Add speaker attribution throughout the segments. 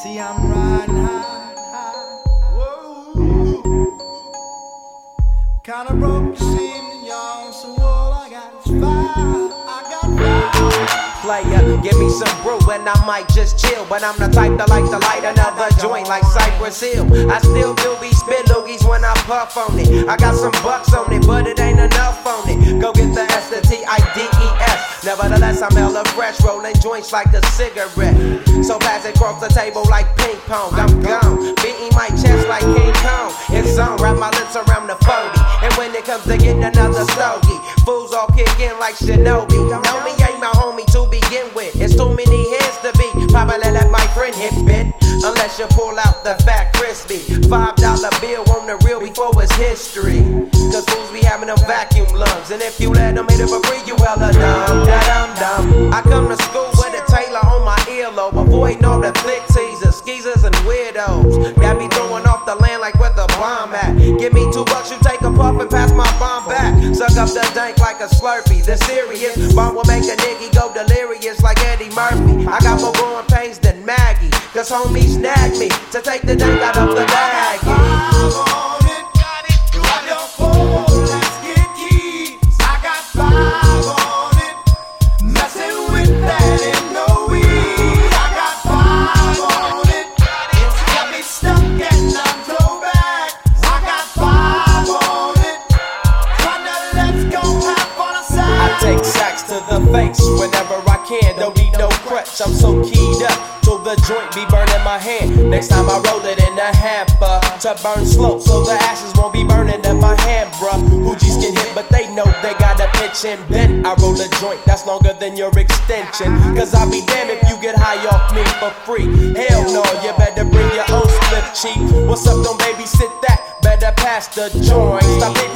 Speaker 1: See, I'm riding high. Kinda broke this evening. So all I got is.
Speaker 2: Player, give me some brew and I might just chill. But I'm the type that like to light another joint like Cypress Hill. I still do be spit loogies when I puff on it. I got some bucks on it, Nevertheless, I'm hella fresh, rolling joints like a cigarette. So pass it across the table like ping pong. I'm gone, beating my chest like King Kong. It's on, wrap my lips around the 40. And when it comes to getting another stogie, fools all kick in like Shinobi. Know me Unless you pull out the fat crispy. Five dollar bill on the real before it's history. Cause fools be having them vacuum lungs. And if you let them hit it for free, you hella dumb. Da dum dum. I come to school with a Taylor on my earlobe. Avoiding all the flick teasers, skeezers, and weirdos. Got me throwing off the land like where the bomb at. Give me two bucks, you take a puff and pass my bomb back. Suck up the dank like a slurpee. The serious bomb will make a nigga go delirious like Eddie Murphy. I got more growing pains than. Cause homies snag me to take the dank out of the bag.
Speaker 1: Five on it. Grab your phone, let's get keys. I got five on it. Messing with that ain't no weed. I got five on it. It's got me stuck and I'm throwback. I got five on it. Partner, let's go have fun aside.
Speaker 2: I take sacks to the face whenever I can. Don't need no crutch, I'm so. Till the joint be burning my hand. Next time I roll it in a hamper to burn slow, so the ashes won't be burning in my hand, bruh. Hoogies get hit, but they know they gotta pitch and bend. I roll a joint that's longer than your extension. Cause I'll be damned if you get high off me for free. Hell no, you better bring your own split cheap. What's up, don't babysit that? Better pass the joint. Stop hitting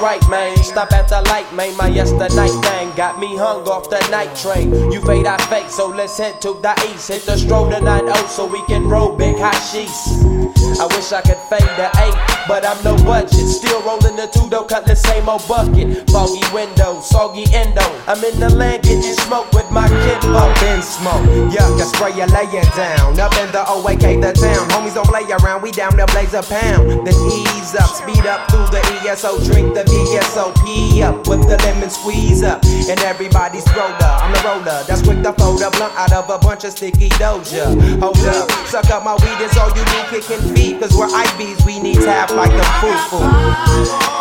Speaker 2: Right, man. Stop at the light, man. My yesterday thing got me hung off the night train. You fade, I fake, so let's head to the east. Hit the stroll tonight, oh, so we can roll big hashish. I wish I could fade the eight, but I'm no budget. Still rolling the two though, cut the same old bucket. Foggy window, soggy endo. I'm in the land getting smoke with my kid.
Speaker 3: Up in smoke, yuck, I spray you laying down. Up in the OAK, the town. Homies don't play around, we down there blaze a pound. Then ease up, speed up through the ESO, drink the VSOP up with the lemon squeeze up. And everybody's roller, I'm the roller. That's quick to fold a blunt out of a bunch of sticky doja. Hold up, suck up my weed, is all you need, kicking feet. Cause we're IBs, we need tap like a foo